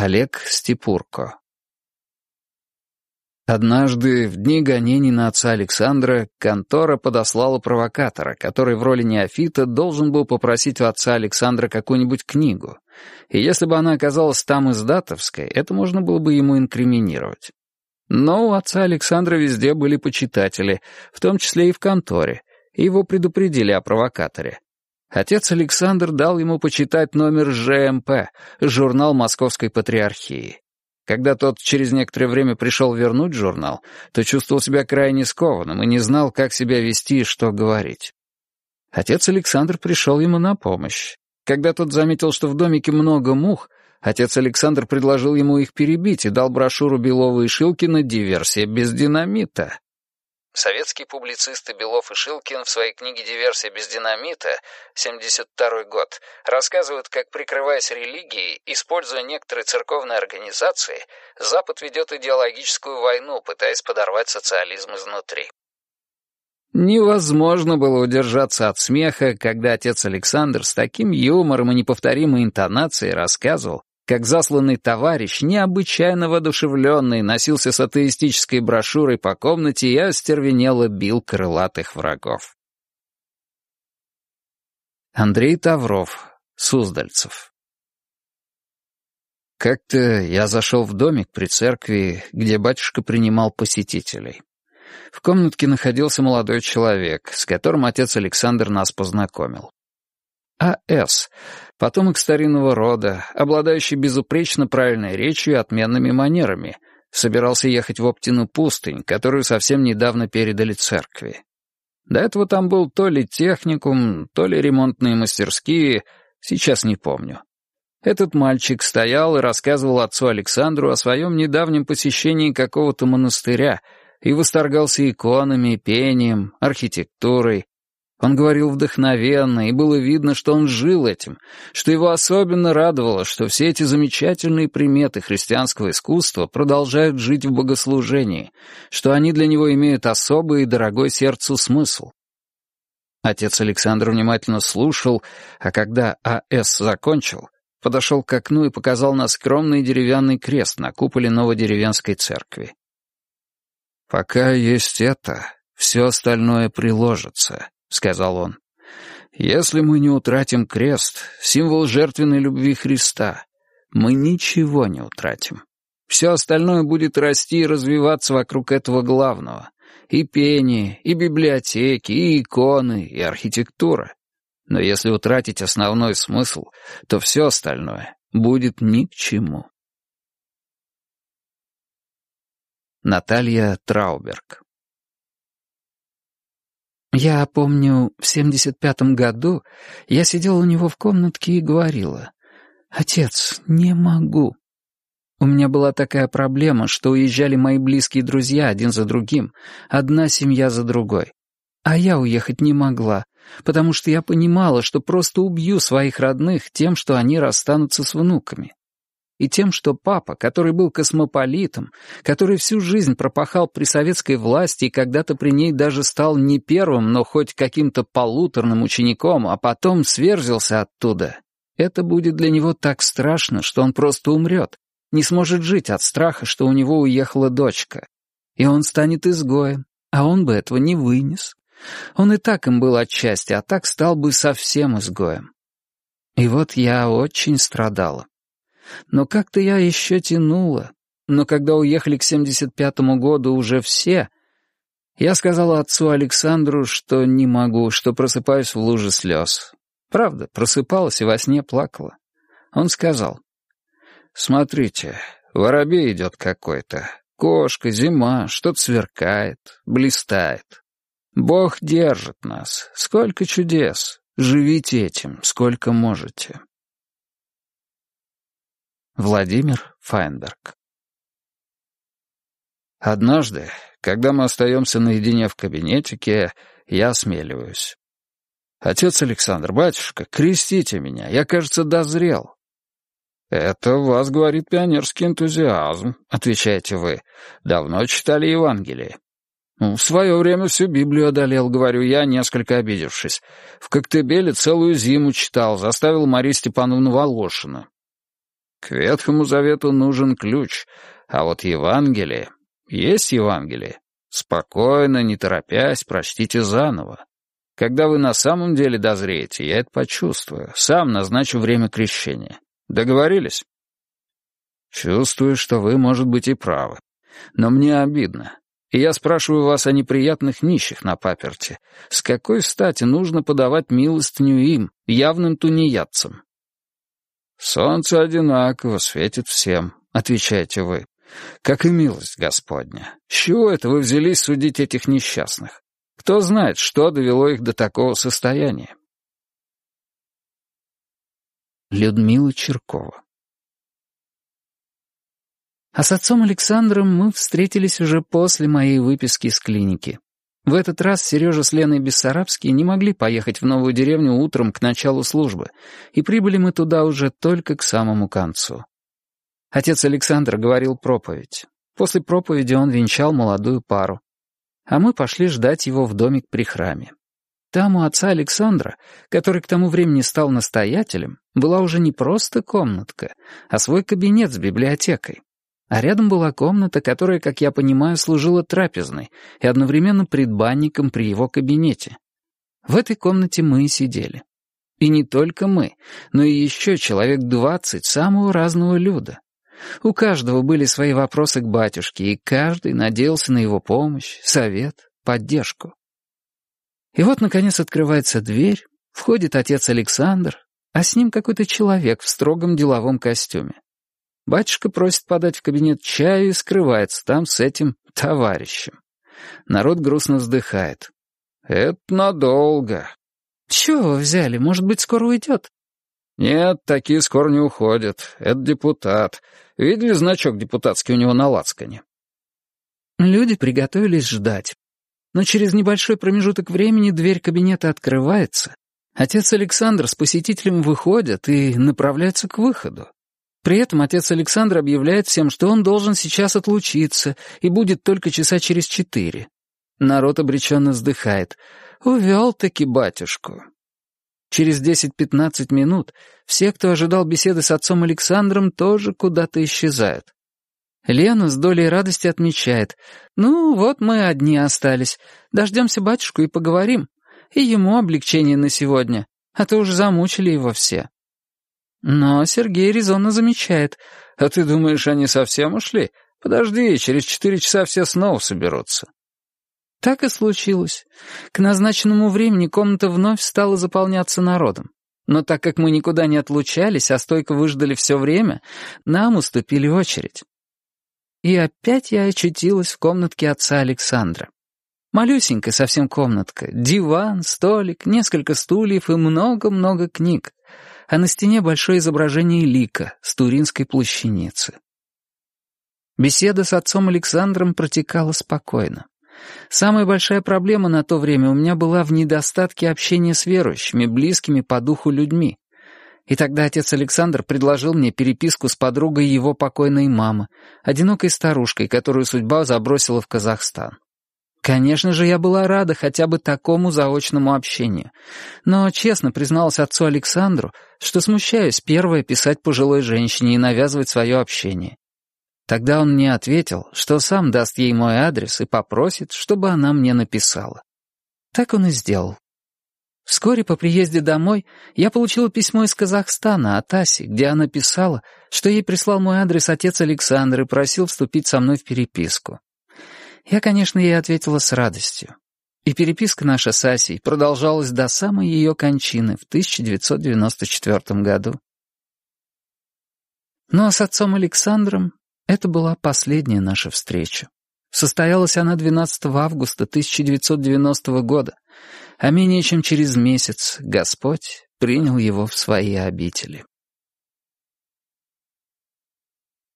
Олег Степурко Однажды, в дни гонений на отца Александра, контора подослала провокатора, который в роли неофита должен был попросить у отца Александра какую-нибудь книгу. И если бы она оказалась там издатовской, это можно было бы ему инкриминировать. Но у отца Александра везде были почитатели, в том числе и в конторе, и его предупредили о провокаторе. Отец Александр дал ему почитать номер ЖМП, журнал Московской Патриархии. Когда тот через некоторое время пришел вернуть журнал, то чувствовал себя крайне скованным и не знал, как себя вести и что говорить. Отец Александр пришел ему на помощь. Когда тот заметил, что в домике много мух, отец Александр предложил ему их перебить и дал брошюру Белова и Шилкина «Диверсия без динамита». Советские публицисты Белов и Шилкин в своей книге «Диверсия без динамита» 72 год рассказывают, как, прикрываясь религией, используя некоторые церковные организации, Запад ведет идеологическую войну, пытаясь подорвать социализм изнутри. Невозможно было удержаться от смеха, когда отец Александр с таким юмором и неповторимой интонацией рассказывал, как засланный товарищ, необычайно воодушевленный, носился с атеистической брошюрой по комнате и остервенело бил крылатых врагов. Андрей Тавров, Суздальцев Как-то я зашел в домик при церкви, где батюшка принимал посетителей. В комнатке находился молодой человек, с которым отец Александр нас познакомил. А.С., потомок старинного рода, обладающий безупречно правильной речью и отменными манерами, собирался ехать в Оптину пустынь, которую совсем недавно передали церкви. До этого там был то ли техникум, то ли ремонтные мастерские, сейчас не помню. Этот мальчик стоял и рассказывал отцу Александру о своем недавнем посещении какого-то монастыря и восторгался иконами, пением, архитектурой, он говорил вдохновенно, и было видно, что он жил этим, что его особенно радовало, что все эти замечательные приметы христианского искусства продолжают жить в богослужении, что они для него имеют особый и дорогой сердцу смысл. Отец Александр внимательно слушал, а когда А.С. закончил, подошел к окну и показал на скромный деревянный крест на куполе Новодеревенской церкви. «Пока есть это, все остальное приложится», — сказал он. «Если мы не утратим крест, символ жертвенной любви Христа, мы ничего не утратим. Все остальное будет расти и развиваться вокруг этого главного. И пение, и библиотеки, и иконы, и архитектура. Но если утратить основной смысл, то все остальное будет ни к чему». Наталья Трауберг я помню, в 75-м году я сидела у него в комнатке и говорила, «Отец, не могу». У меня была такая проблема, что уезжали мои близкие друзья один за другим, одна семья за другой. А я уехать не могла, потому что я понимала, что просто убью своих родных тем, что они расстанутся с внуками и тем, что папа, который был космополитом, который всю жизнь пропахал при советской власти и когда-то при ней даже стал не первым, но хоть каким-то полуторным учеником, а потом сверзился оттуда, это будет для него так страшно, что он просто умрет, не сможет жить от страха, что у него уехала дочка. И он станет изгоем, а он бы этого не вынес. Он и так им был отчасти, а так стал бы совсем изгоем. И вот я очень страдала. Но как-то я еще тянула. Но когда уехали к 75-му году уже все, я сказала отцу Александру, что не могу, что просыпаюсь в луже слез. Правда, просыпалась и во сне плакала. Он сказал, «Смотрите, воробей идет какой-то. Кошка, зима, что-то сверкает, блистает. Бог держит нас. Сколько чудес. Живите этим, сколько можете». Владимир Файнберг Однажды, когда мы остаемся наедине в кабинетике, я осмеливаюсь. «Отец Александр, батюшка, крестите меня, я, кажется, дозрел». «Это вас, — говорит пионерский энтузиазм», — отвечаете вы. «Давно читали Евангелие». «В свое время всю Библию одолел, — говорю я, несколько обидевшись. В Коктебеле целую зиму читал, заставил Марию Степановну Волошина. К Ветхому Завету нужен ключ, а вот Евангелие... Есть Евангелие? Спокойно, не торопясь, прочтите заново. Когда вы на самом деле дозреете, я это почувствую. Сам назначу время крещения. Договорились? Чувствую, что вы, может быть, и правы. Но мне обидно. И я спрашиваю вас о неприятных нищих на паперте. С какой стати нужно подавать милостыню им, явным тунеядцам? «Солнце одинаково светит всем», — отвечаете вы. «Как и милость Господня. С чего это вы взялись судить этих несчастных? Кто знает, что довело их до такого состояния? Людмила Черкова А с отцом Александром мы встретились уже после моей выписки из клиники. В этот раз Сережа с Леной Бессарабские не могли поехать в новую деревню утром к началу службы, и прибыли мы туда уже только к самому концу. Отец Александр говорил проповедь. После проповеди он венчал молодую пару а мы пошли ждать его в домик при храме. Там у отца Александра, который к тому времени стал настоятелем, была уже не просто комнатка, а свой кабинет с библиотекой. А рядом была комната, которая, как я понимаю, служила трапезной и одновременно предбанником при его кабинете. В этой комнате мы и сидели. И не только мы, но и еще человек двадцать самого разного люда. У каждого были свои вопросы к батюшке, и каждый надеялся на его помощь, совет, поддержку. И вот, наконец, открывается дверь, входит отец Александр, а с ним какой-то человек в строгом деловом костюме. Батюшка просит подать в кабинет чаю и скрывается там с этим товарищем. Народ грустно вздыхает. «Это надолго». «Чего вы взяли? Может быть, скоро уйдет?» «Нет, такие скоро не уходят. Это депутат. Видели значок депутатский у него на лацкане?» Люди приготовились ждать. Но через небольшой промежуток времени дверь кабинета открывается. Отец Александр с посетителем выходят и направляются к выходу. При этом отец Александр объявляет всем, что он должен сейчас отлучиться и будет только часа через четыре. Народ обреченно вздыхает. «Увел-таки батюшку». Через 10-15 минут все, кто ожидал беседы с отцом Александром, тоже куда-то исчезают. Лена с долей радости отмечает. «Ну, вот мы одни остались. Дождемся батюшку и поговорим. И ему облегчение на сегодня, а то уже замучили его все». Но Сергей резонно замечает. «А ты думаешь, они совсем ушли? Подожди, через четыре часа все снова соберутся». Так и случилось. К назначенному времени комната вновь стала заполняться народом. Но так как мы никуда не отлучались, а стойко выждали все время, нам уступили очередь. И опять я очутилась в комнатке отца Александра. Малюсенькая совсем комнатка, диван, столик, несколько стульев и много-много книг, а на стене большое изображение лика с Туринской плащаницы. Беседа с отцом Александром протекала спокойно. Самая большая проблема на то время у меня была в недостатке общения с верующими, близкими по духу людьми. И тогда отец Александр предложил мне переписку с подругой его покойной мамы, одинокой старушкой, которую судьба забросила в Казахстан. Конечно же, я была рада хотя бы такому заочному общению, но честно призналась отцу Александру, что смущаюсь первое писать пожилой женщине и навязывать свое общение. Тогда он мне ответил, что сам даст ей мой адрес и попросит, чтобы она мне написала. Так он и сделал. Вскоре по приезде домой я получила письмо из Казахстана от Аси, где она писала, что ей прислал мой адрес отец Александр и просил вступить со мной в переписку. Я, конечно, ей ответила с радостью. И переписка наша с Асей продолжалась до самой ее кончины в 1994 году. Ну а с отцом Александром это была последняя наша встреча. Состоялась она 12 августа 1990 года, а менее чем через месяц Господь принял его в свои обители.